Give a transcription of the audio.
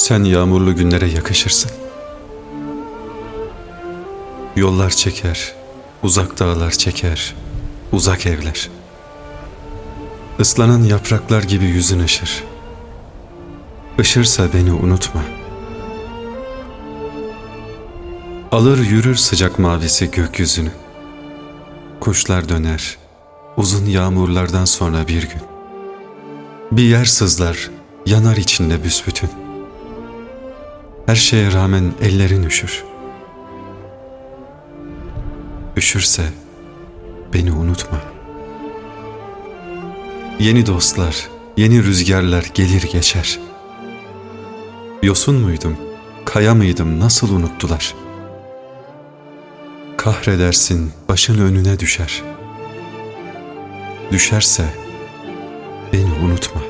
Sen yağmurlu günlere yakışırsın. Yollar çeker, uzak dağlar çeker, uzak evler. Islanan yapraklar gibi yüzün ışır. Işırsa beni unutma. Alır yürür sıcak mavisi gökyüzünü. Kuşlar döner, uzun yağmurlardan sonra bir gün. Bir yer sızlar, yanar içinde büsbütün. Her şeye rağmen ellerin üşür. Üşürse beni unutma. Yeni dostlar, yeni rüzgarlar gelir geçer. Yosun muydum, kaya mıydım nasıl unuttular? Kahredersin, başın önüne düşer. Düşerse beni unutma.